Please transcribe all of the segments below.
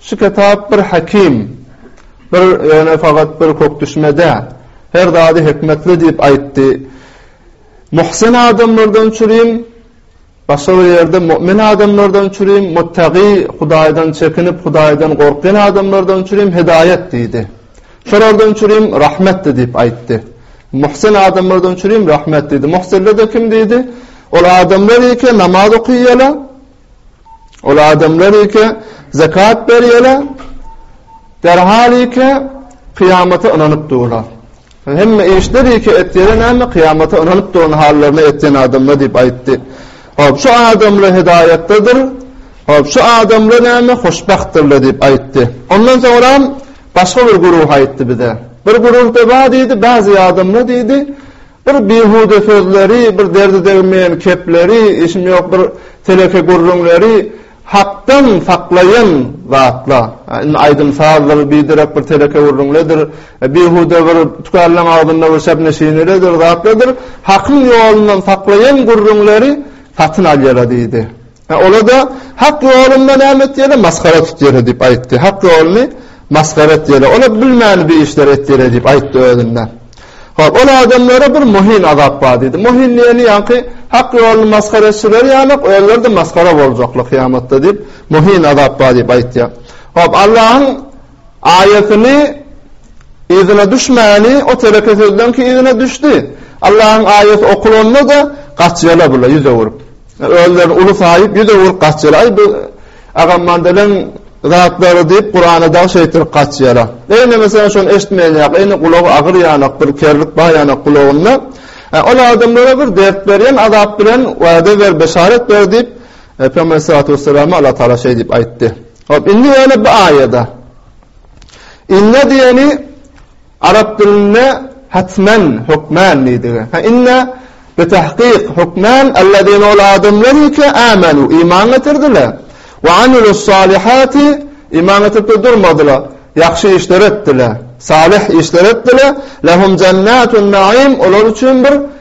Şu kitap bir häkim, bir, ýöne fakat bir kökdüşme dä. Her zady hikmetli diýip aýtdy. Muhsin adamlardan çürim, başga bir ýerde mu'min adamlardan çürim, muttagi, Hudaýdan çekinip, Hudaýdan gorkýan adamlardan çürim hidaýat diýdi. Şolardan çürim rahmetdi diýip aýtdy. Muhsin adamlardan çürim rahmet diýdi. Muhsinler-de kim diýdi? Ol adamlar ýeke namaz okaýýala, Ol adamlar ýeke zekat berýärler, derhal ýeke kyýamata ynanyp durlar. Hemme işler ýeke etýärler, näme kyýamata ynanyp duran hallaryna etýän adamlar diýip aýtdy. Hop, şu adamlar hidayetdedir. Hop, şu adamlar näme hoşbahtdyrlar diýip aýtdy. Ondan soňra başga bir guruh aýtdy bize. Bir guruhda bar diýdi, bazı adamlar diýdi, Bir bihuda sözleri, bir derdi degmeýän kepleri, işim ýok bir teleke gürrüňleri Hakdan saklaýyn zatla. Indi aýdym-sazdyr, biderek bir teleke gürrüňledir, bihuda bir tükärleň agzynda bir şäbneşineredir, zatladyr, Hakyň ýolundan saklaýyn gürrüňleri satyn alýara diýdi. Ol-da, Hak ýolunda näme etýäle, masgara tutýäle diýip aýtdy. Hak ýoluny masgara etýäle. Olar bilmän bir işler etýäle diýip aýtdy özünde. Hop, ol adamlara bir muhin azap bar diýdi. Muhin diýeni ýaňky Hak ýoluny masgara etjiler ýalyk, özleri-de masgara boljaklar kyýamatda diýip, muhin azap bar diýip aýtýar. Hop, Allahyň Aýatyny yzyna düşmäni o teleke sözleňki yzyna düşdi. Allahyň aýaty okulanda-da gaçýarlar bular ýüz öwürip. Özlerini uly saýyp ýüz öwürip gaçýarlar. Aý bu agammandalyň zatlary diýip Kurana dagy şeýtirip gaçýarlar. Eýne meselem şony eşitmeýänýak, eýne gulagy agyrýanok, bir kerlik barýanok gulagynda. Ol adamlara bir dert berýän azap bilen wada ber, beşarat ber diýip, Peygamber sallallahu aleyhi ve sellem Allah Taala şeý diýip aýtdy. Hop, indi ýöne bu aýada. Inne diýeni arap dilinde hetmen, hökmän diýdigi. Hä, inne bitähkyk, hökmän ellezine ol adamlar ki âmenû, iman getirdiler, we amilussâlihâti, iman getirip-de durmadylar, ýagşy işler etdiler, salyh işler etdiler, lehum jennâtun-naîm, olar üçin bir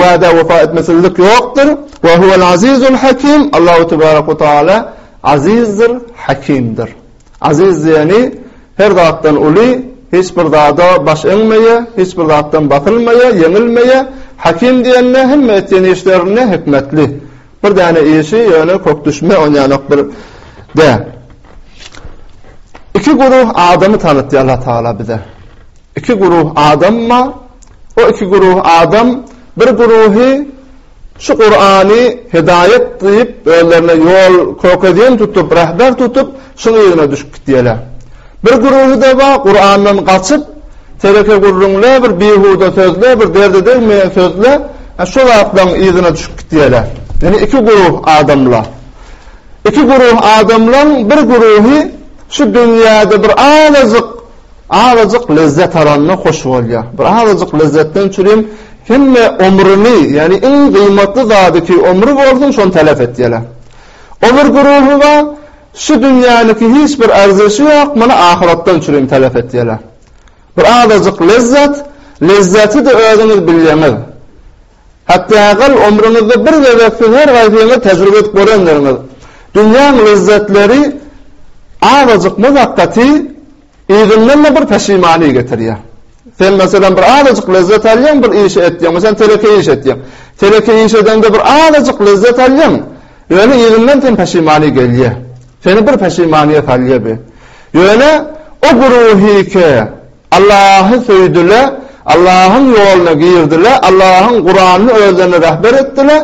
Wada wepa etmesizlik ýokdur. We huwel azizul hakim. Allahu tebarek we taala azizdir, hakimdir. Aziz diýeni her zatdan uly, hiç bir zada baş egmeýär, hiç bir zatdan basylmaýar, ýeňilmeýär. Hakim diýende hemme etýän işlerinde hikmetli. Bir däne işi ýöne kök düşme onýanok bir de. Iki guruh adamy tanatýar Allah taala bize. Iki guruh adam bar. O iki guruh adam bir guruhy şu Kurany hidaýat diýip, özlerine ýol kökezin tutup, rehber tutup, şuň yzyna düşüp gitýärler. Bir guruhy-da bar, Kurandan gaçyp, tereke gürrüňler, bir bihuda sözler, bir derde degmeýän sözler, şu zatlaryň yzyna düşüp gitýärler. Ýöne iki guruh adamlar. Iki guruh adamlaryň bir guruhy şu dünýäde bir azajyk Azajyk lezzet alanda hoş bolýar. Bir azajyk lezzetden çürim hemme omruny, ýagny iň gymmatly zady ki omry bolsun şony telep etýäler. O bir güruhy bar, şu dünýäniki hiç bir arzeşi ýok, muny ahyratdan çürim telep etýäler. Bir azajyk lezzet, lezzeti-de özüňiz bilýäňiz. Hatdagal omruňyzda bir gezek siz her gaýsyňyz tejribe edip görendiriňiz. Dünýäň lezzetleri azajyk muzakkaty, Yzyndan-da bir peşimany getirýär. Sen, meselem, bir azajyk lezzet alýaň, bir işi etýäň, meselem, telekeý iş etýäň. Telekeý iş edeňde bir azajyk lezzet alýaň, ýöne yzyndan sen peşimany gelýär. Seni bir peşimanyýa salýar bi. Ýöne o guruhyke Allahy söýdüle, Allahyň ýoluna girdile, Allahyň Kuranyny özlerine rehber etdile,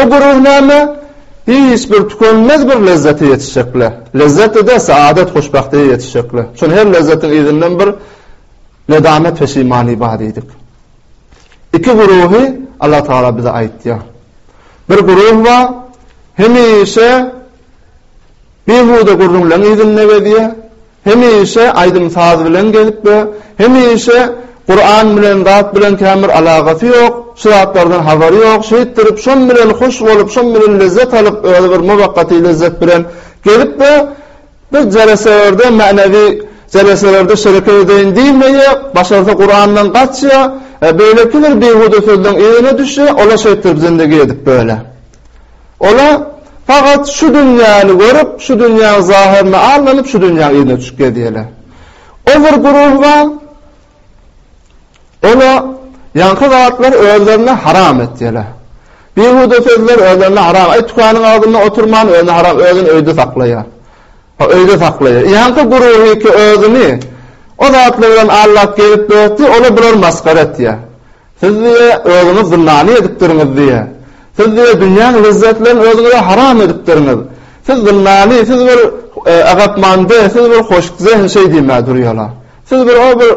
o guruh näme? Hiç bir tükenmez bir lezzete ýetişjekler. Lezzet-de däl, saadat, hoşbahtyýe ýetişjekler. Şol her lezzetiň yzyndan bir nedamet, peşimani bar diýdik. Iki güruhy Allah Tagala bize aýtýar. Bir güruh bar, hemişe bihuda gürrüňleriň yzynda gezýär, Hemişe aýdym-saz bilen gezip we hemişe Kuran bilen zat bilen käbir alagasy ýok, şu zatlardan habary ýok, şeýtdirip şom bilen hoş bolup, şom bilen lezzet alyp, özi bir mowakgaty lezzet bilen gezip we bir jeleselerde, mänewi jeleselerde şereket edeýin diýmeýär, başarsa Kurandan gaçýar, beýleki bir bihuda sözleň yzyna düşýär, ol-a şeýtdirip zindigi edip, böle. Olar fakat şu dünýäni görüp, şu dünýäň zahyryna aldanyp, şu dünýäň yzyna düşüp gezýärler. O bir guruh bar, olar ýaňky zatlary özlerine haram etýärler. Bihuda sözleri özlerine haram. Aý, tükanyň agzynda oturman özüne haram, özüni öýde saklaýar. O öýde saklaýar. Ýaňky guruhy ki özüni o zatlar bilen aldap gezip ýördi, olar bulary masgara etýär. Siz diýe özüňiz zyndany edipdiriňiz diýe. Siz diýe dünýäň lezzetlerini özüňize haram edipdiriňiz. Siz zyndany, siz bir agapmande, siz bir hoşkzehin şeý diýmä durýala. Siz bir o bir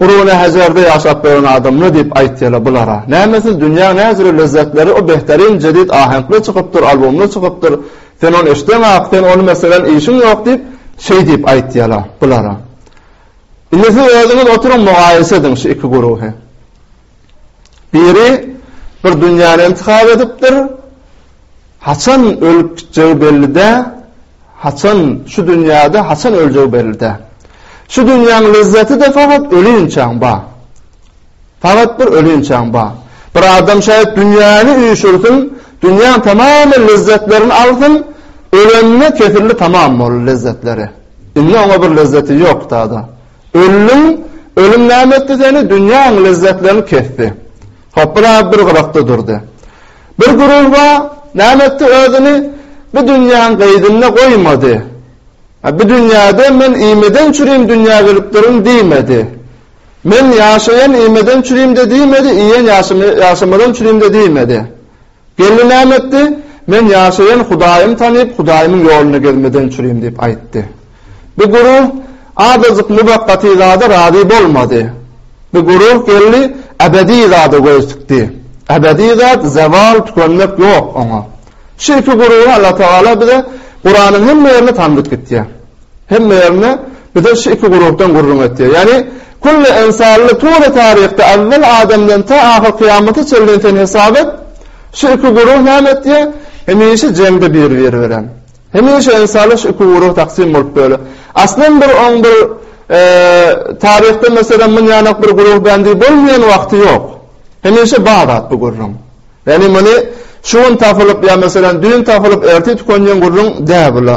Gurune Hejerde ýaşap ýören adammy diýip aýtýala bulara. Näme siz dünýäň näjüri lezzetleri o behtarin jedid ahenkli çykypdyr, albomly çykypdyr. Sen ony eşdeňak, sen ony meselem işiň ýok diýip şeý diýip aýtýala bulara. Indi siz özüňiz oturyň mugaýese ediň şu iki guruhy. Biri bir dünýäni intihap edipdir, haçan ölüp gitjegi belli dä, haçan şu dünýäde haçan öljegi belli dä. Şu dünýäň lezzeti-de faqat ölinçäň bar. Faqat bir ölinçäň bar. Bir adam şaýat dünýäni üýşürsin, dünýäň tamam lezzetlerini alsyn, ölenine kesildi tamam boldy lezzetleri. Indi oňa bir lezzeti ýok tada. Öldüň, ölüm näme etdi seni, dünýäň lezzetlerini kesdi. Hop bir adam bir gyrakda durdy. Bir güruh bar, näme etdi özüni bu dünýäň gyýdynda goýmady. Bu dünýäde men iýmeden çürim dünýä gelipdirin diýmedi. Men ýaşaýan iýmeden çürimde diýmedi, iýen ýaşamadan çürimde diýmedi. Gelni näme etdi? Men ýaşaýan Hudaýymy tanyp, Hudaýymyň ýolunda gezmeden çürim diýip aýtdy. Bu guruh azajyk muwakkaty zada razy bolmady. Bu guruh gelni ebedi zada göz tikdi. Ebedi zat zewal, tükenmek ýok oňa. Şu iki guruhy Allatagala bize Kuranyň hemme ýerinde tandyp gitýär. Hemme ýerinde bize şu iki guruhdan gürrüň etýär. Ýagny, külli ynsanlyk tury taryhda owwel adamdan ta ahyr kyýamata çenli sen hesap et, şu iki guruh näme etýär? Hemişe jeňde bir-biri bilen. Hemişe ynsanlyk şu iki guruha taksym bolup bölüp. Aslynda bir oň bir taryhda meselem munýanak bir guruh bendi bolmaýan wagty ýok. Hemişe bar zat bu gürrüň. Ýagny muny şu gün tapylyp ýa meselem düýn tapylyp ertir tükenýän gürrüň däl bula.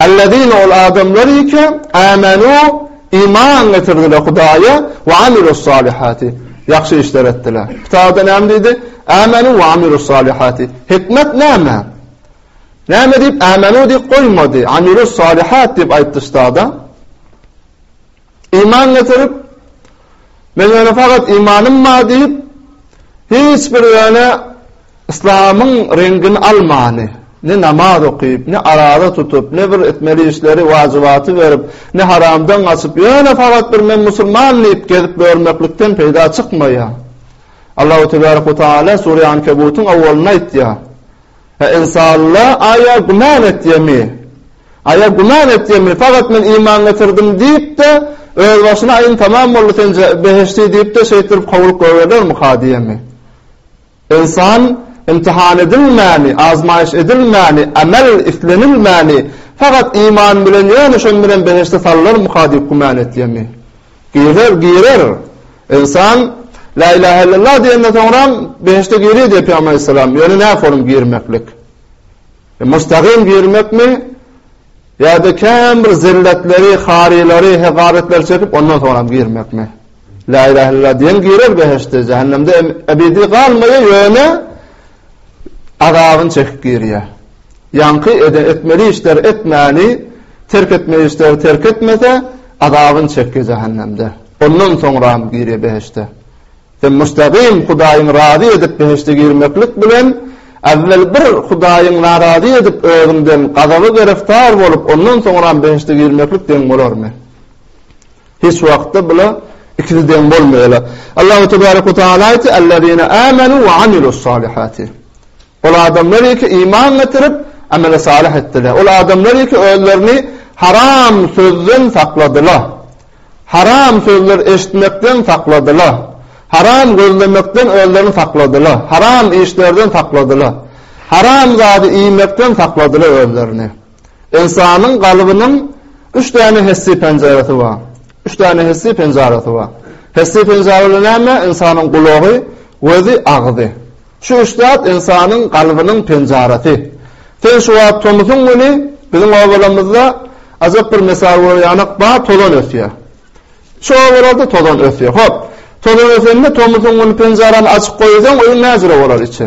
Ellezine ol adamlar eke, âmenû, iman getirdiler Hudaýa, we amilussalihati, ýagşy işler etdiler. Bu taýda näme diýdi? Âmenû we amilussalihati. Hikmet näme? Näme diýip âmenû diýip goýmady, amilussalihat diýip aýtdy ştada? Iman getirip, Men ýöne fakat imanym bar diýip, hiç bir ýöne yslamyň reňgini almany, ne namaz okyp, ne araza tutup, ne bir etmeli işleri, wajybaty berip, ne haramdan gaçyp, ýöne fakat bir men musulman diýip gezip ýörmeklikden peýda çykmaýar. Allahu tebarek we taala Sure Ankebutyň awwalynda aýtýar. Hä insalla aýa güman etýemi? Aýa güman etýemi? Fakat men iman getirdim diýip-de, özbaşyna aýyn tamam boldy sen behişdi diýip-de şeýtdirip kabul goýberlermika diýemi? Insan imtihan edilmäni, azmaýyş edilmäni, amel islenilmäni fakat iman bilen ýöne şon bilen behişde sallarmyka diýip güman etýemi? Gezer, girer. Ynsan La ilahe illallah diýenden soňram behişde girýär diýýär Pygamber aleyhisselam. Ýöne nähili onuň girmeklik? E, mustagym girmekmi? Ýa-da kän bir zilletleri, harylary, hegaretleri çekip ondan soňram girmekmi? La ilahe illallah diýen girer behişde, jähennemde ebedi galmaýar, ýöne azabyny çekip girýär. Ýaňky etmeli işleri etmäni, terk etmeli işleri terk etmese, azabyny çekýär jähennemde. Ondan soňram girýär behişde. Sen mustagym Hudaýyňy razy edip behişde girmeklik bilen, äwwel bir Hudaýyňy narazy edip, özüňden gazaba gereftar bolup, ondan soňram behişde girmeklik deň bolarmy? Hiç wagtda bula ikisi deň bolmaýarlar. Allahu tebarek we taala aýtdy, Ellezine amenu we amilus salihati. Ol adamlar ki iman getirip, ameli salih etdiler. Ol adamlar ki özlerini haram sözden sakladylar. Haram sözler eşitmekden sakladylar. Haram gözlemekden özlerini sakladylar. Haram işlerden sakladylar. Haram zady iýmekden sakladylar özlerini. Ynsanyň galbynyň üç däne hessi penjarasy bar. Üç däne hessi penjarasy bar. Hessi penjaralar näme? Ynsanyň gulagy, gözi, agzy. Şu üç zat ynsanyň galbynyň penjarasy. Sen şu wagt tomusyň güni biziň obalarymyzda ajap bir mesal görýäňok, bar tozan ösýär. Şu obalarda tozan ösýär. Hop, tozan ösende tomusyň güni penjarany açyp goýsaň, öýüň näjüre bolar içi?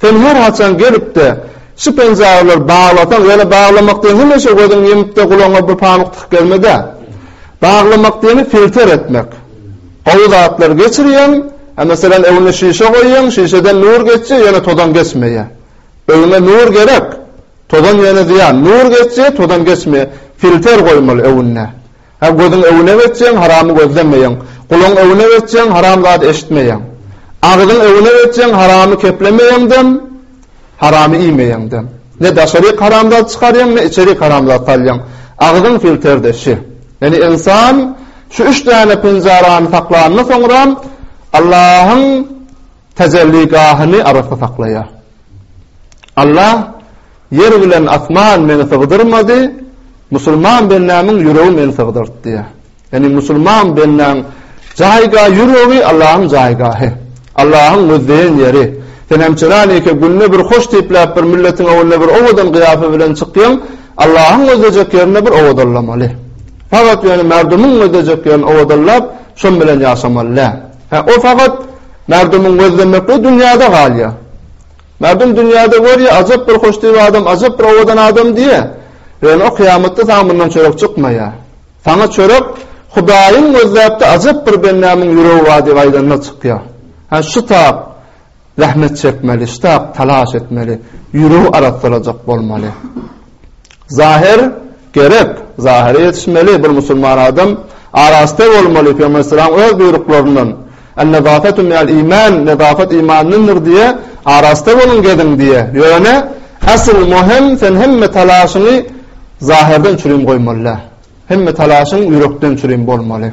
Sen her haçan gelip-de, şu penjagylary baglasaň, ýöne baglamak diýen hemişe gözüňi ýumyp-da, gulagyňa bir pamyk tykyp gelme däl. Baglamak diýeni filter etmek. Gowy zatlary geçirýäň, a meselem, öňüne şişe goýýaň, şişeden nur geçýär, ýöne tozan geçmeýär. Öňüňe nur gerek, tozan ýöne zyýan. Nur geçýär, tozan geçmeýär. Filter goýmaly öňüne. Hä, gözüň öwüne geçýäň, haramy gözlemeýäň. Gulagyň öwüne geçýäň, haram zady eşitmeýäň. Agzyň öwüne geçýäň, haramy keplemeýäňdem, haramy iýmeýäňdem. Ne daşaryk haram zat çykarýaň, ne içerik haram zat salýaň. Agzyň filterde şi. Ýani ynsan şu üç däne penjarany saklandan soňra Allahyň Tejelligahyny arassa saklaýar. Alla, Ýer bilen asman meni sygdyrmady, musulman bendämiň ýüregi meni sygdyrdy diýýär. Ýagny musulman bendäň jaýga ýüregi Allahyň jaýgahy. Allahyň gözleýän ýeri. Sen hem çenänikä günde bir hoş diýipläp bir milletiň öňünde bir owadan gyýafa bilen çykýaň, Allahyň gözlejek ýerinde bir owadanlamaly. Fakat ýöne merdumuň gözlejek ýerini owadanlap, şon bilen ýaşamaly däl. Hä, ol fakat merdumyň gözlemekli dünýäde galýar. Merdum dünýäde görýär, ajap bir hoştüýbi adam, ajap bir owadan adam diýýär. Ýöne kyýamatda saňa mundan çörek çykmaýar. Saňa çörek Hudaýyň gözläpdi, ajap bir bendämiň ýüregi bar diýip aýdanda çykýar. Hä, şu tap. Zähmet çekmeli, ştap, talaş etmeli, ýüregi arassalajak bolmaly. Zahir, gerek, zahire ýetişmeli, bir musulman adam arassa bolmaly, Pygamber aleyhisselam öz buýruklaryndan, Ennezafetu minel iman, nezafet imandyndyr diýýär, arassa boluň geziň diýýär. Ýöne, asyl möhüm, sen hemme talaşyňy zahirden çürim goýmaly däl. Hemme talaşyň ýürekden çürim bolmaly.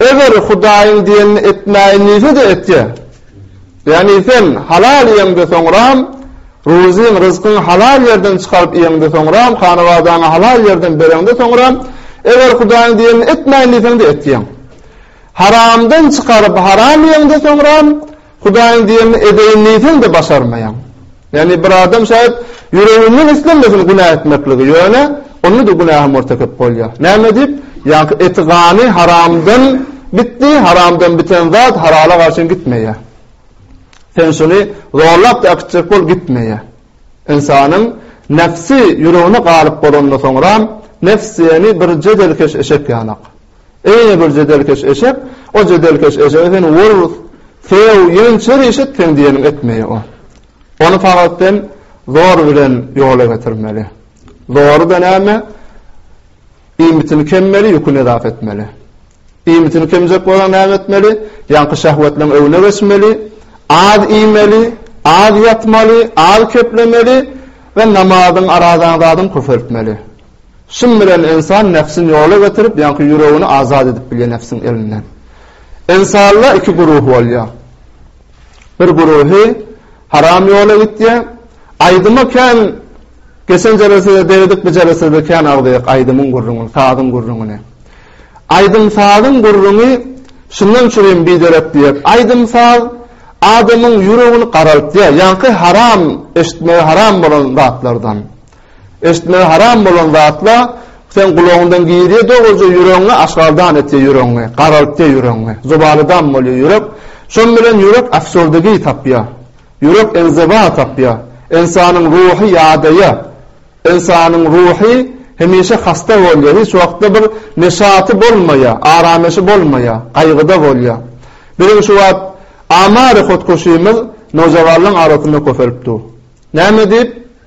Eger Hudaýyň diýenini etmäýin diýse-de etýä. Ýagny sen halal iýeňde soňram, ruzyň, ryzkyň halal ýerden çykaryp iýeňde soňram, hanabadaňa halal ýerden bereňde soňram, eger Hudaýyň diýenini etmäýin diýseň-de etýäň. Haramdan çykaryp haram iýeňde soňram, Hudaýyň diýenini edeýin diýseň-de başarmaýaň. Ýagny bir adam şaýat ýüreginden islenmesin günä etmekligi, ýöne onda-da günähe mürtekep bolýar. Näme diýip? Ýagny eti gany haramdan bitdi, haramdan biten zat halala garşy gitmeýär. Sen şuny zorlap-da äkitjek bol, gitmeýär. Ynsanyň nebsi ýüregine galyp bolandan soňra, nebs diýeni bir jedelkeş eşek ýanak. Eýýe bir jedelkeş eşek, o jedelkeş eşege sen wur, sew, ýen çer iş et, seň diýeniňi etmeýä o. Ony fakat sen zor bilen ýola getirmeli. Zory-da näme? Iýmitini kemmeli, ýüküni edap etmeli. Iýmitini kemjek bolan näme etmeli? Ýaňky şehwetleriň öwüne geçmeli, az iýmeli, az ýatmaly, az keplemeli we namazyň, arazaň zadyň köpeltmeli. Şun bilen ynsan nebsini ýola getirip, ýaňky ýüregini azat edip bilýär nebsiň elinden. Ynsanlar iki guruh bolýar. Bir guruhy haram ýola gitýär. Aýdyma kän geçen jelesede degdik, bu jelesede kän agzaýak aýdymyň gürrüňini, sazyň gürrüňini. Aýdym-sazyň gürrüňi şundan çürim biderek diýip, aýdym-saz adamyň ýüregini garaltýar, ýaňky haram eşitmegi haram bolan zatlardan. Eşitmegi haram bolan zatlar seň gulagyňdan girýär dogruja ýüregiňe aşgabdan etýär ýüregiňi garaltýar ýüregiňi zobalydam bolýar ýürek şon bilen ýürek afsordagi tapýar ýürek enzewa tapýar ensanyň ruhy ýadaýar ensanyň ruhy hemişe hasta bolýar hiç wagtda bir neşaty bolmaýar aramyýşi bolmaýar gaýgyda bolýar biziň şu wagt amary hotkoşymyz nojawanlaň arasynda köpelip dur näme diýip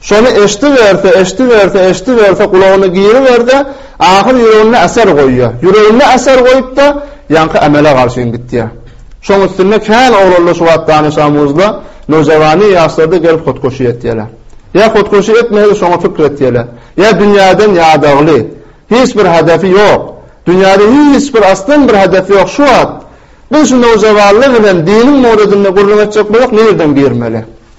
Şony eşdiberse, eşdiberse, eşdiberse, gulagyna giriber-de, ahyr ýüreginde äser goýýar. Ýüreginde äser goýup-da, ýaňky emele garşyn gitýär. Şoň üstünde kän oglanlar şu wagt danyşamyzda, nojawany ýaşlarda gelip hotkoşi etýärler. Ýa hotkoşi etmese-de şoňa pikir etýärler. Ýa dünýäden ýadagly. Hiç bir hedefi ýok. Dünýäde hiç bir aslan bir hedef ýok. Şu wagt biz şu nojawanlar bilen diniň mowzedinde gürrüň etjek bolsak nirden girmeli?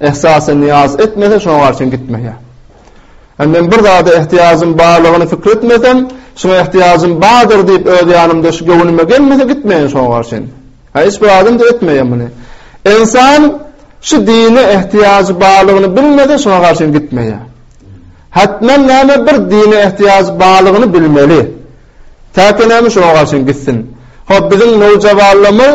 Ehsasy nyýaz etmese, şoňa garşyň gitmeýär. Hem men bir zada ehtiýajym barlygyny pikir etmesem, şuňa ehtiýajym bardyr diýip öz ýanymda şu göwnüme gelmese gitmeýän şoňa garşyn. Hä hiç bir adam-da etmeýär muny. Ensan şu dine ehtiýajy barlygyny bilmese şoňa garşyn gitmeýär. Hatmen näme bir dine ehtiýajy barlygyny bilmeli. Täke näme şoňa garşyn gitsin. Hop biziň nowjawanlarymyz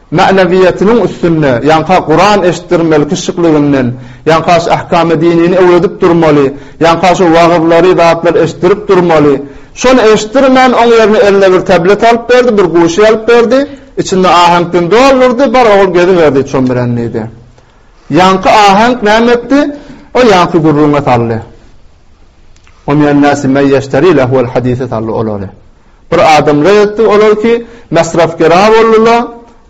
Mänewiýatynyň üstünde, ýanka Kuran eşitdirmeli kişikliginden, ýanka şu ähkamy dinini öwredip durmaly, ýanka şu wagyzlary zatlar eşitdirip durmaly. Şony eşitdirmän, oň ýerine eline bir tablet alyp berdi, bir guşy alyp berdi, içinde ahenkden doldurdy, bar ogul geziberdi şon bilen diýdi. Ýanky ahenk näme etdi? O ýanky gürrüňe saldy. O minan nasi men ýeşteri lehwel hadise saldy olary. Bir adam red etdi, olar ki, mesrafgera boldyla,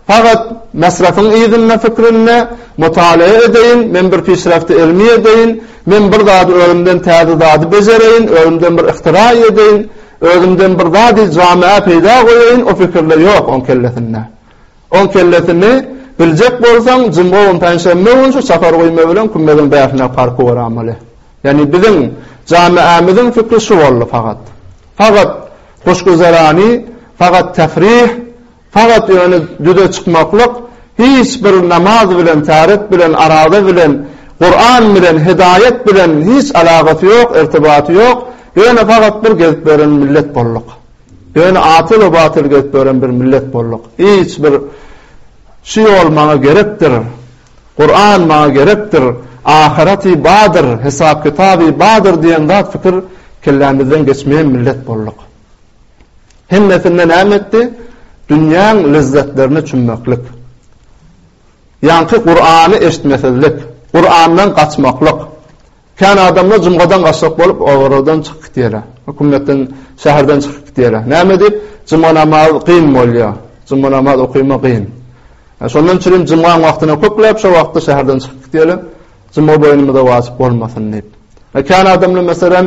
fagat mesrafyň yzynda fikrinde, Mutalaa edeýin, men bir pişrafty ilmi edeýin, men bir zady özümden täze zady bejereýin, özümden bir yhtira edeýin, özümden bir zady jamaa peýda goýaýyn, o fikirle ýok oň kellesinde. Oň kellesini biljek bolsaň, jumga gün penşenbe gün şu çapar guýma bilen kümmeziň bäşindäki parky göramaly. Ýagny biziň jamiämiziň pikri şu boldy fagat. Fagat hoşgüzerani, fagat tefrih, fagat ýöne düze çykmaklyk, hiç bir namaz bilen, täret bilen, araza bilen, Kuran bilen, hidaýat bilen hiç alagasy ýok, irtibaty ýok, ýöne fagat bir gezip ýören millet bolduk. Ýöne atyl-obatyl gezip ýören bir millet bolduk. Hiç bir şu ýol maňa gerekdir, Kuran maňa gerekdir, ahyreti badyr, hesap kitaby badyr diýen zat pikir kellämizden geçmeýän millet bolduk. Hemmesinde näme etdi? Dünýäň lezzetlerine çümmeklik. Ýaňky Kurany eşitmesizlik, Kurandan gaçmaklyk. Kän adamlar jumgadan gaçjak bolup, obaradan çykyp gidýärler. Hökümetden, şäherden çykyp gidýärler. Näme diýip, juma namaz kyn bolýar. Juma namaz okuyma kyn. Şondan üçin jumgaň wagtyna köpläp şo wagtda şäherden çykyp gidýärler. Juma boýnumyza wajyp bolmasyn diýip. Kän adamlar meselem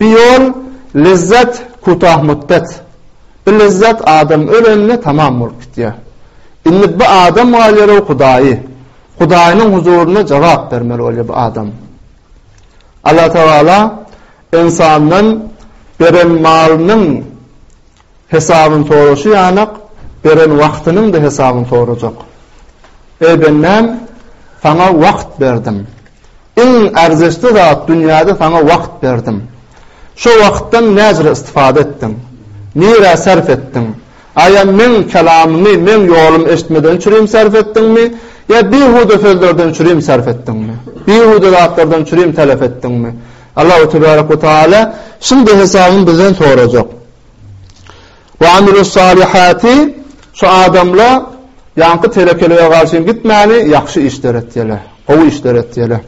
Bir ýol, lezzet, kutah mutdet. Bir lezzet adam ölende tamam bolup gitýär. Indi bir adam galýarow Hudaýy. Hudaýynyň huzurynda jogap bermeli bolýar bir adam. Allatagala ensandan beren malynyň Hesabyny soraşy ýanak, beren wagtynyň-da hesabyny sorajak. Eý bendäm, saňa wagt berdim. Iň erzeşli zat dünýäde saňa wagt berdim. Şo wagtdan näcirä istifada etdiň? Nirä sarp etdiň? A ýa meň kelamymy, meň ýolumy eşitmeden çürim sarp etdiňmi? Ýa bihuda sözlerden çürim sarp etdiňmi? Bihuda zatlardan çürim telef etdiňmi? Allahu tebarek we taala şindi hesabyny bizden sorajak. Wa amilu salihati şu adamla ýaňky telekelege garşy gitmäni ýagşy işler etýäler, gowy işler etýäler.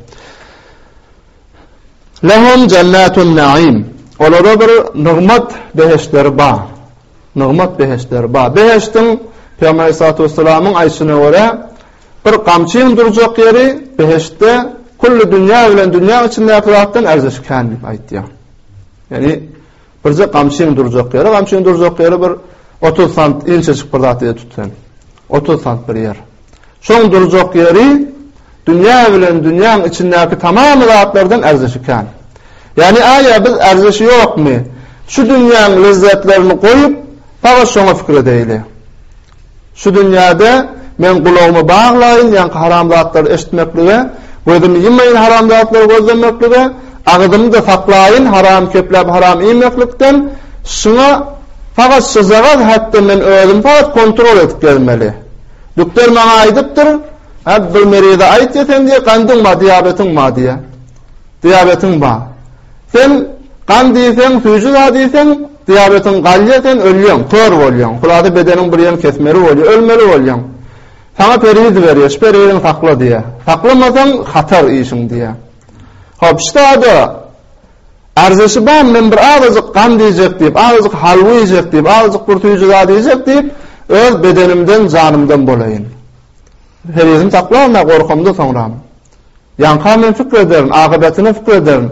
Lehum jennatun naim. Olara bir nygmat behiştleri bar. Nygmat behiştleri bar. Behiştiň Peygamber Aleyhissalatu vesselamyň aýşyna görä bir gamçyň durjak ýeri behiştde kullu dünýä bilen dünýä içindäki zatdan erzişkän diýip aýtýar. Yani Birje gamçyň durjak ýeri, gamçyň durjak ýeri bir otuz sant inçejik bir zat diýe tut sen. Otuz sant bir ýer. Şoň durjak ýeri dünýä bilen dünýäň içindäki tamam zatlardan erzeşi kän. Ýagny, aýa biz erzeşi ýokmy? Şu dünýäň lezzetlerini goýup, sagat şoňa pikir edeýli. Şu dünýäde men gulagymy baglaýyn ýaňky haramzatlary eşitmeklige, gözümi ýumaýyn haramzatlary gözlemeklige, agyzymy-da saklaýyn haram kepläp haram iýmeklikden, şuňa sagat şujagaz häkde men özümi sagat kontrol edip gezmeli. Dükder maňa aýdypdyr, Hä, bir merize aýt diýe sen diýe, gandyň bar, diabetiň bar diýe. Diabetiň bar. Sen gan diýseň, süýji zat iýseň, diabetiň galýar, sen ölýäň, kör bolýaň. Hulasa bedeniň bir ýerini kesmeli bolýar, ölmeli bolýaň. Saňa periz berýär, şu periziňi sakla diýýär. Saklamasaň hatar işiň diýýär. Hop, şu zada arzeşi bar, men bir azajyk gan diýjek diýip, azajyk halwa iýjek diýip, azajyk bir süýji zat iýjek diýip, öz bedenimden, janymdan bolaýyn. Perizimi saklaryn-a gorkamda soňra. Ýaňka men pikir ederin, akybetyna pikir ederin.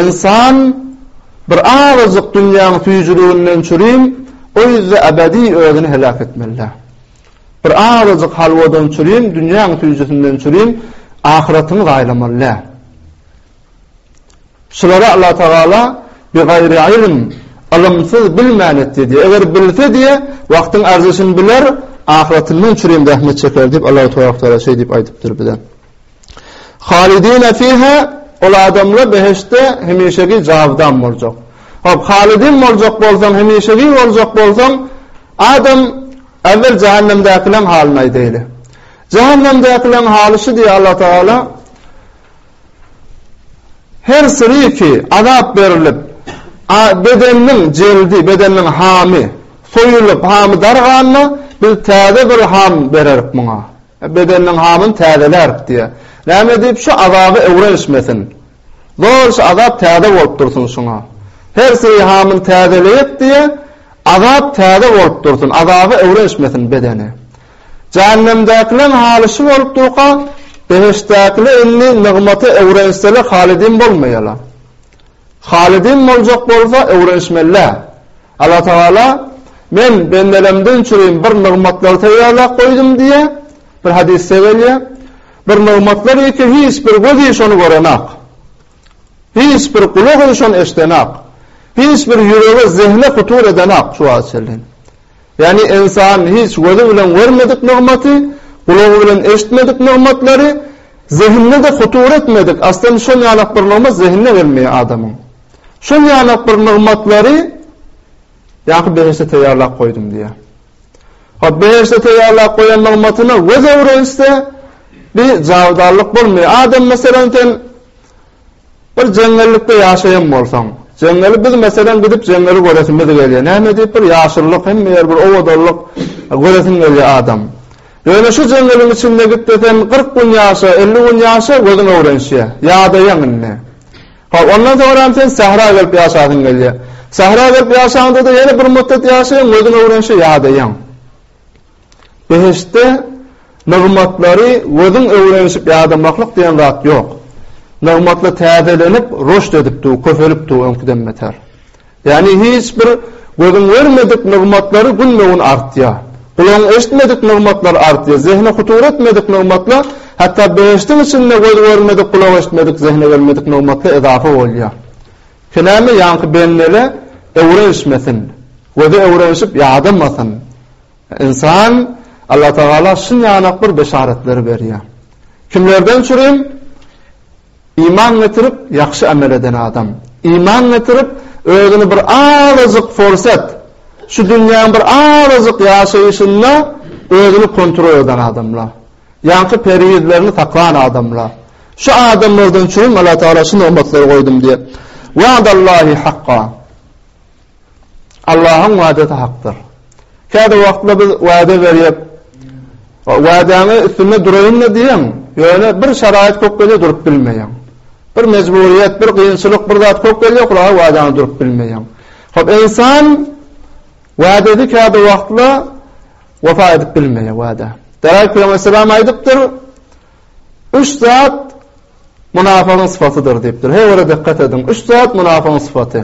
Ynsan bir azajyk dünýäň süýjüliginden çürin, o ýüzde ebedi özüni heläk etmeli-dä. Bir azajyk halwadan çürin, dünýäň süýjüsinden çürin, ahyratyňy zaýlamaly-dä. Şulara Allah Tagala bigaýry ylm, ylymsyz bilmän etdi diýýär. Eger bilse diýýär, wagtyň arzyşyny biler, ahyratyndan çürim zähmet çeker diýip Allah Tebaraka Taala şeý diýip aýdypdyr bize. Halidine fiha ol adamlar behiştde hemişeki jawdan boljak. Hop, halidin boljak bolsaň, hemişeki boljak bolsaň, adam äwel jähennemdäkileriň halyny aýdaýly. Jähennemdäkileriň haly şu diýýär Allah Tagala. Her syriki azap berilip, bedeniniň jeldi, bedeniniň hamy soýulyp, hamy darganda, biz täze bir ham bererik muňa. Bedeniniň hamyny täzelärik diýýär. Näme diýip, şu azaby öwrenişmesin. Zor şu azap täze bolup dursun şuňa. Her syry hamyny täzeleýek diýýär, azap täze bolup dursun, azaby öwrenişmesin bedeni. Jähennemdäkileň haly şu bolup durka, behiştdäkili indi nygmata öwrenişseler halidin bolmaýala. Halidin boljak bolsa öwrenişmelä. Allatagala, Men bendelerimden üçin bir nygmatlary taýýarlap goýdum diýýä, bir hadisde gelýä, Bir nygmatlar ýeke hiç bir gözi şony görenak. Hiç bir gulagy şony eşdenak. Hiç bir ýürege, zehne hutur edenak şu wagta çenli. Ýagny ynsan hiç gözi bilen görmedik nygmaty, gulagy bilen eşitmedik nygmatlary, zehinde-de hutur etmedik, aslan şol ýalak bir nygmat zehinde gelmeýär adamyň. Şol ýalak bir nygmatlary ýa-ha behişde taýýarlap goýdum diýýär. Hop, behişde taýýarlap goýan nygmatyna göz öwrenişse, bi jabydarlyk bolmaýar. Adam, meselem, sen Bir jeňňellikde ýaşaýan bolsaň. Jeňňeli biz meselem gidip jeňňeli göresimiz gelýär. Näme diýip bir ýaşyllyk hemme ýer bir owadanlyk göresiň gelýär adam. Ýöne şu jeňňeliň içinde git desem kyrk gün ýaşa elli gün ýaşa gözüň öwrenişýär. Ýadaýaň indi. Hop ondan soňram sen sähra gelip ýaşasyň gelýär. Sähra gelip ýaşaňda-da ýene bir mutdat ýaşaýaň gözüň öwrenişýär ýadaýaň. Behiştde nygmatlary gözüň öwrenişip ýadamaklyk diýen zat ýok. Nygmatly täzelenip, rüşt edip dur, köpelip dur öňküden beter. Ýagny hiç bir gözüň görmedik nygmatlary günbe-gün artýar. Gulagyň eşitmedik nygmatlary artýar. Zehne hutur etmedik nygmatlar, hatda behiştiň içinde göz görmedik, gulak eşitmedik, zehne gelmedik nygmatlar edafa bolýar. Senemi ýaňky bendege öwrenişmesin, gözi öwrenişip ýadamasyn. Ynsan Allatagala şun ýanak bir beşaratlar berýär. Kimlerden çürim? Iman getirip, ýagşy amel eden adam. Iman getirip, özüni bir azajyk forsat, şu dünýäň bir azajyk ýaşaýşynda özüni kontrol eden adamlar. Ýaňky perizlerini saklan adamlar. Şu adamlardan üçin Allatagala şu nygmatlary goýdum diýip. Wadallahi hakka. Allahyň wadasy hakdyr. Käbir wagtlar biz wada berýär. Wadany üstünde duraýyn-da diýen, ýöne bir şaraýat köp gelýär durup bilmeýän. Bir mejburyýet, bir kynçylyk, bir zat köp gelýär, hulaha wadany durup bilmeýän. Hop, insan wadasy käbir wagtlar Wepa edip bilmeli wada. Daraýt pygamber salam aýdypdyr, Üç zat munafygyň sypatydyr diýipdir. Her biri dykgat ediň. Üç zat munafygyň sypaty.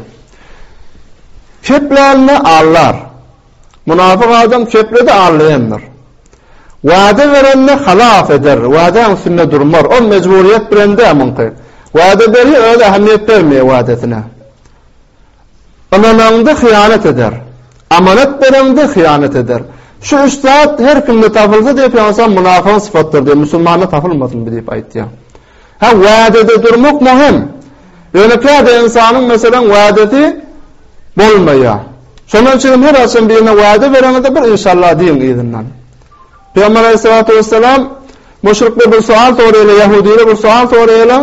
Keplänini allar. Munafyk adam kepledi allaýandyr. Wada berenini halaf eder. Wadaň üstünde durmar. Ol mejburyýet bilen däl muňky. Wada berýär, özi ähmiýet bermeýär wadasyna. Ynananda hyýanat eder. Amanat bereňde hyýanat eder. Şu üç zat her kimde tapylsa diýip ýaňsa mynafygyň sypatydyr diýip musulmanda tapylmasynmy diýip aýtýar. Hä wädede durmak möhüm. Ýöne käte ynsanyň meselem wädesi bolmaýar. Şonuň üçin hem her haçan birine wäde bereňizde bir inşallah diýiň yzyndan. Pygamber Aleyhissalatu wesselam müşrikler bir soal soraýarlar, ýahudylar bir soal soraýarlar.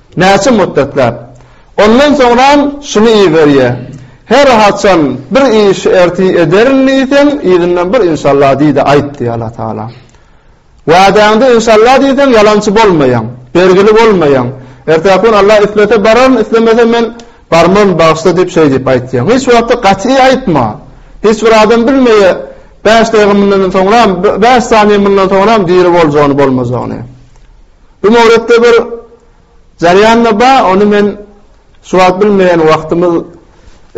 Näçe muddetlap? Ondan soňram şuny iberýä, Her haçan bir işi ertir ederin diýseň, yzyndan bir inşallah diý-de aýt diýýär Allah Tagala. Wädäňde inşallah diýseň, ýalançy bolmaýaň, bergili bolmaýaň. Ertäki gün Allah islese bararyn, islemese men barmaryn, bagyşla diýip şeý diýip aýtýaň. Hiç wagtda gat'i aýtma. Hiç bir adam bilmeýär bäş dagyga mundanam soňram, bäş saniýe mundan soňram diri boljagyny, bolmajagyny. Bu nobatda bir jarýan-da bar, ony men şu wagt bilmeýän, wagtymyz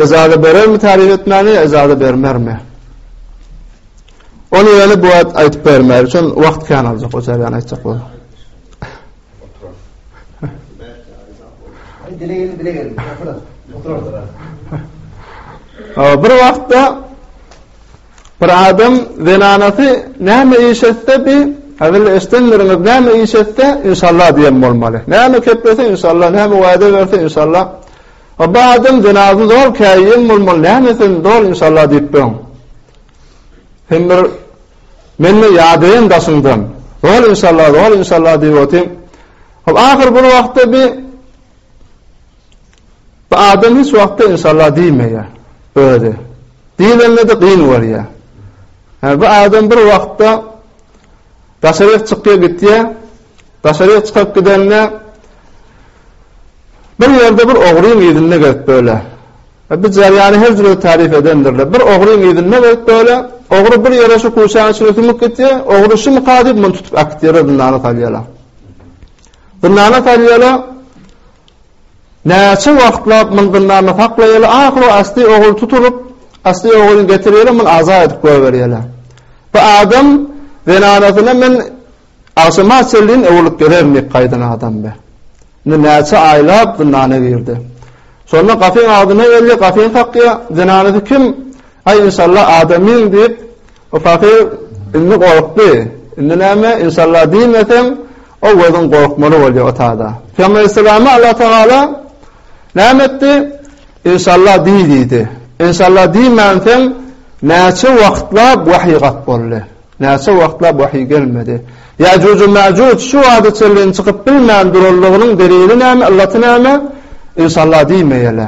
ejaza berermi taryp etmäge ýa ejaza bermermi? Ony ýöne bu wagt aýdyp bermär üçin wagt kän aljak o jarýany aýtjak bolsa. Bir wagtda Bir adam zenanasy näme iş etse bi hezil eşdenleriňiz näme iş etse inşallah diýen bolmaly näme keplese inşallah näme wada berse inşallah we bir adam zenasy zol käýýen bolmaly näme sen dol inşallah diýip böň sen bir menne ýadaýan daşyňdan zol inşallah zol inşallah diýip otyň hop ahyr bir wagtda bi Bu adam hiç wagtda inşallah diýmeýär özi. Diýlende-de gyn bolýar. Hä, bu adam bir wagtda daşaryk çykýar gitýär. Daşaryk çykyp gidende bir ýerde bir ogryň yzynda gezip böyle. E, bu jarýany her jürä tarif edendirler. Bir ogryň yzynda gezip böyle, ogry bir ýere şu kuşanyň içine sümüp gitýär, ogry şu mukadyp muny tutup akdyr, öbürnäni salýarlar. Zyndana salýala näçe wagtlap mun zyndanda saklaýala ahyry asty ogul tutulyp asty ogulyny getirýala mun azat edip goýberýala bu adam zenanasyna men agşama çellin ogullyk gererin diýip gaýdan adam be indi näçe aýlap zyndana girdi şonda gapyň agzyna geldi gapyny kakýa zenanasy kim aý inşallah adamyň diýip O pahyr indi gorkdy. Indi näme, inşallah diýmeseň, o gözüň gorkmaly bolýar o tada. Pygamber aleyhissalama Allah tagala näme etdi? Inşallah diý diýdi. Inşallah diýmänseň, näçe wagtlap wahyý gat boldy. Näçe wagtlap wahyý gelmedi. Ýajuj we Majuj şu wagta çenli çykyp bilmän duranlygynyň delili näme, yllaty näme? Inşallah diýmeýele.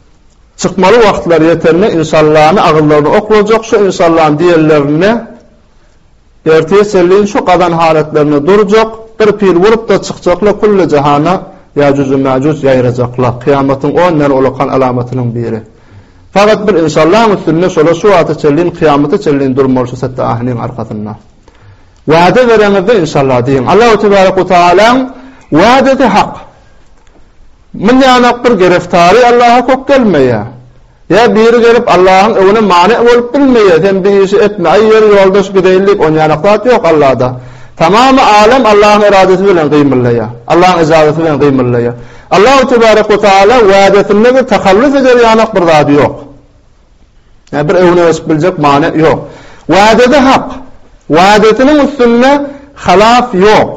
Çykmaly wagtlary ýetende inşallany agyzlaryna oklajak şu inşallany diýenlerinde ertire çenli şu gazan halatlarynda durjak bir pil bolupda çykjaklar külli jahana ýajujy majuj ýaýrajaklar kyýamatyň on däne ulakan alamatynyň biri fakat bir inşallany üstünde şolar şu wagta çenli kyýamata çenli durmaly şu setde ahynyň arkasynda Wada bereňizde inşallah diýiň. Allahu tebarek we taalaň wadasy hak. Mün ýanak bir gereftary Allaha kok gelmeýä. Ýa biri gelip Allahyň öwüne many bolup bilmeýä. Sen bir işi etme, aý ýeri ýoldaş gideýin diýip on ýanak zat ýok Allada. Tamamy alem Allahyň eradasy bilen gymyldaýa. Allahyň ejazasy bilen gymyldaýa. Allahu tebarek we taala wadasynda bir takallus eder ýanak bir zat ýok. Ýa bir öwüne geçip biljek many ýok. Wada-da hak. Wadasiniň üstünde hylaf ýok.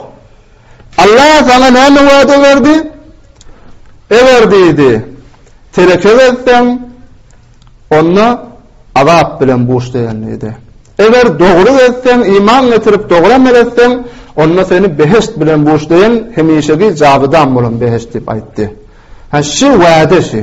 Alla saňa näme wada berdi? Eger diýdi, tereke gezseň, onda azap bilen buş diýen diýdi. Eger dogry gezseň, iman getirip dogry amel etseň, onda seni behişt bilen buş diýen hemişeki jawydan bolan behişt diýip aýtdy. Ha şu wada şu.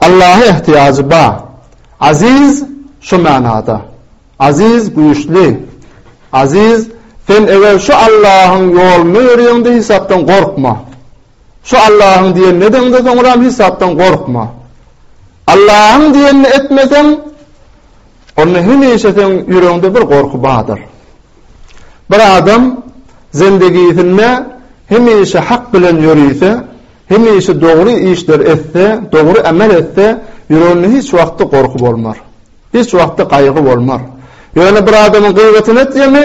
Allaha ehtiýajy ba. Aziz şu manada. Aziz güýçli. Aziz sen eger şu Allahyň ýolunda ýöreýeňde hisapdan gorkma. Şu Allahyň diýenini edeňde soňram hisapdan gorkma. Allahyň diýenini etmeseň Onda hemişe seň ýüregiňde bir gorky bardyr. Bir adam zendegisinde hemişe hak bilen ýörüse, hemişe dogry işler etse, dogry emel etse, ýüreginde hiç wagtda gorky bolmar. Hiç wagtda gaýgy bolmar. Ýöne bir adamyň gybatyny etýämi,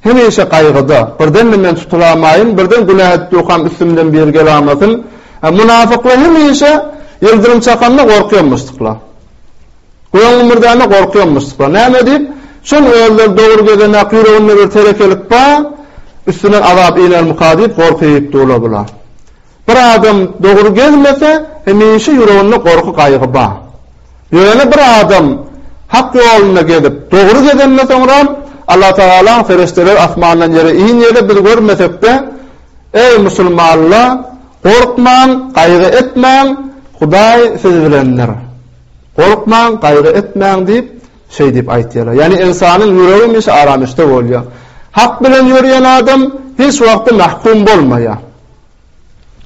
Hemişe gaýgyda. Birden de men tutulamaýyn, birden günä etdukam üstümden biri gelalmasyn. Mynafyklar hemişe ýyldyrym çakanda gorkýammyşdyklar. Göň gümmürdände gorkýammyşdyklar. Näme diýip, şol özleri dogry gezenak ýüreginde bir terekelik bar, üstünden azap inermika diýip gorkyp durlar bular. Bir adam dogry gezmese, hemişe ýüreginde gorky-gaýgy bar. Ýöne bir adam Hak ýolunda gezip, dogry gezenden soňra, Allatagalaň perişdeleri asmandan ýere inýärler, biz görmesek-de, Eý, musulmanlar, gorkmaň, gaýgy etmäň, Hudaý siz bilendir. Gorkmaň, gaýgy etmäň diýip, şeý diýip aýtýarlar. Ýagny ynsanyň ýüregi hemişe aramyşda bolýar. Hak bilen ýörýän adam hiç wagtda mahkum bolmaýar.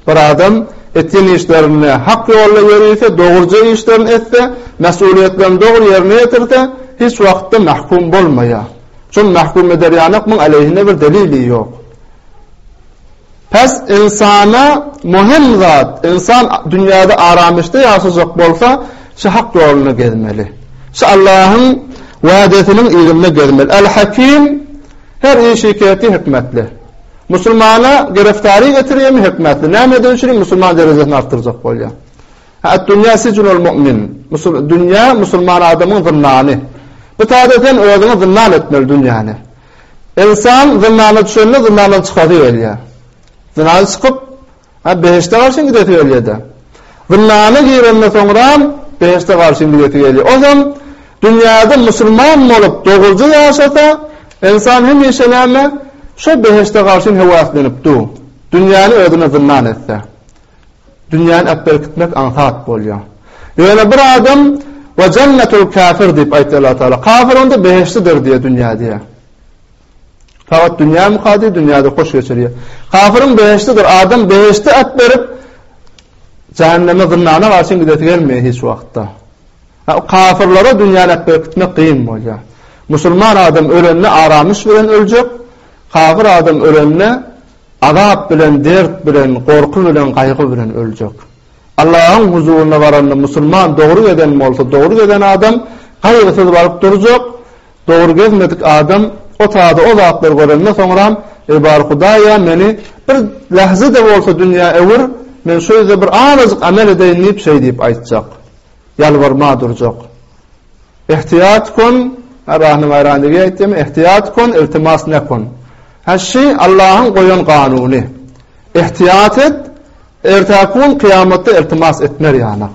Bir adam etýän işlerinde hak ýolda ýörüse, dogruja işlerini etse, mäsulyýetlerini dogry ýerine ýetirse, hiç wagtda mähkum bolmaýar. Şony mähkum eder ýanok, muň aleýhinde bir delili ýok. Pes insana möhüm zat, insan dünýäde arameçde ýaşajak bolsa, şu hak ýolunda gezmeli. Şu Allahyň wädesiniň yzynda gezmeli. Al-Hakim her işi keti hikmetli. Musulmana gereftary getirýärmi hökmätli? Näme eden üçin musulman derejesini artdyrjak bolýar? Hä Ad-dunýa sijnul mu'min. Dünýä musulman adamyň zyndany. Bu taýda sen özüňi zyndan etmeli dünýäni. Ynsan zyndana düşende zyndandan çykasy gelýär. Zyndan çykyp Ha behişde garşyň gidesi gelýär-de. Zyndana girenden soňram behişde garşyň gidesi gelýär. Ozam dünýäde musulman bolup dogruja ýaşasa, ynsan hemişe näme, şo behişde garşyň höweslenip du. Dünýäni özüne zyndan etse. Dünýäni äp berip gitmek aňsat bolýar. Ýöne bir adam Wa jennetul kafir diýip aýtýar Allah Taala. Kafir onda behişdidir diýýär dünýä diýýär. Faqat dünýä mukady, dünýäde hoş geçirýär. Kafirin behiştidir, adam behişti at berip, jahanneme zynnana garşyn gidesi gelmeýär hiç wagtda. Kafirlere dünýäni at berip gitmek kyn bolýar. Musulman adam ölende aramyş bilen öljek, kafir adam ölende azap bilen, dert bilen, gorky bilen, gaýgy bilen öljek. Allah'ın huzuruna varanda musulman dogry geden bolsa, dogry geden adam gaýgysyz baryp durjak, Dogry gezmedik adam o taýda o zatlary görenden soňram Eý bar Hudaýa meni bir lähze-de bolsa dünýä öwür, men şo ýerde bir azajyk amel edeýin diýip şeý diýip aýtjak. Ýalbarma durjak. Ehtiýat kun, Rahym Aýran Degi aýtýamy, ehtiýat kun, iltimas nekun. Hä şi Allahyň goýan ganuny. Ehtiýat et, ertäki gün kyýamatda iltimas etmer ýanak.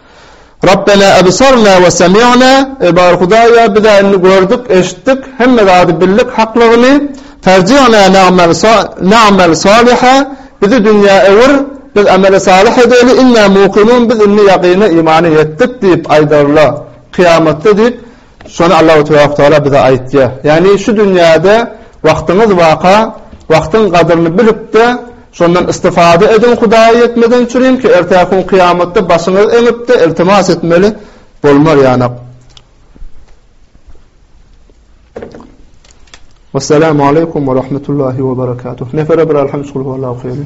Rabbena ebsarna we semi'na, Eý bar Hudaýa bizä indi gördük, eşitdik, hemme zady bildik haklygyny, ferji'na na'mal na'mal saliha, bizi dünýä öwür, biz ameli salyh edeli, inna muqinun biz indi ýakyna imana ýetdik diýip aýdarlar, kyýamatda diýip, Şony Allahu tebaraka ve teala bize aýtýar. Ýagny şu dünýäde wagtyňyz barka, wagtyň gadyryny bilip-de, şondan istifada ediň Hudaýa ýetmeden çürin ki, ertäki gün kyýamatda başyňyzy eňip-de iltimas etmeli bolmar ýanak. Wessalamu aleykum we rahmetullahi we berekatuh. Nefere bir alham şükür ve Allahu kheyri.